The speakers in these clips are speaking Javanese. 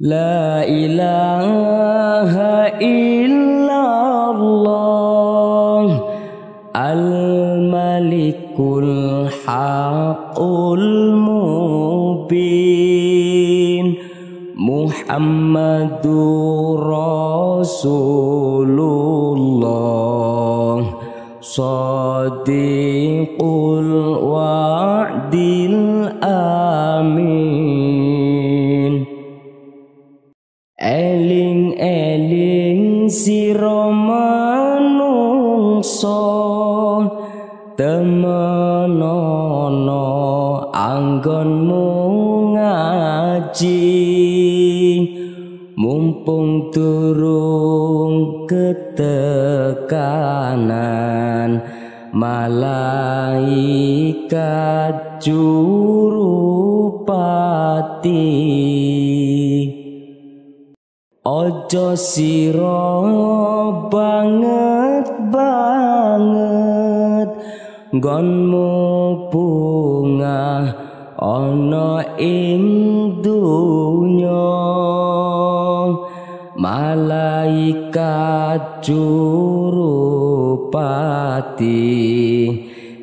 لا إله إلا الله الملك الحق المبين محمد رسول الله صديق الوعد الآمين. Sira manungsa temenono anggonmu ngaji. Mumpung turung ketekanan malaikat jurupati Ojo siro banget banget. Gonmu bunga ono ing dunya. Malaikat jurupati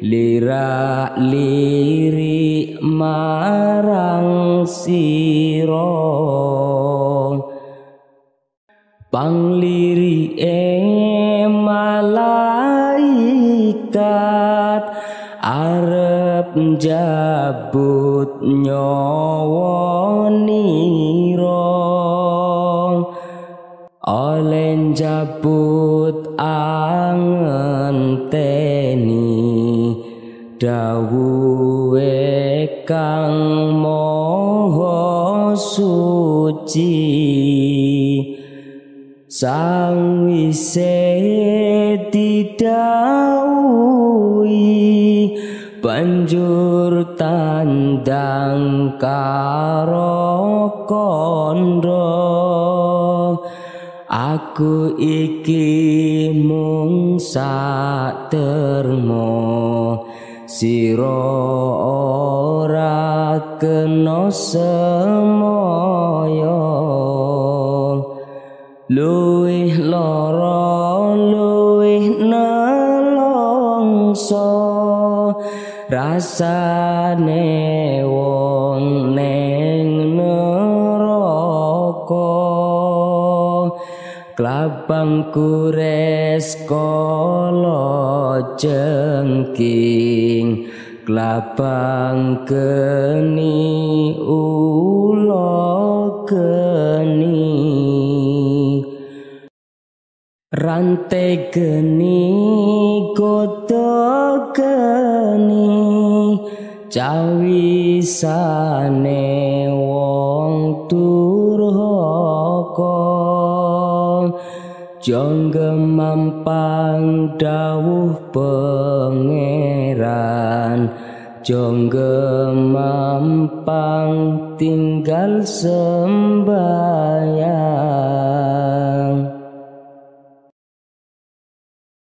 Lirak lirik marang siro Pangliri e malaikat arep jabut nyawa nira. Oleh jabut angenteni dawuhe kang moho suci Sang wise didawuhi banjur tandang karo kondo aku iki mung sak termo sira ora kena semoyo luwih lara luwih nelongso rasane wong neng neraka. Klabang kures kala jengking. Klabang keni ula keni Rantai geni koto geni cawisane wong turhaka jangga mampang dawuh pangeran jangga mampang tinggal sembayang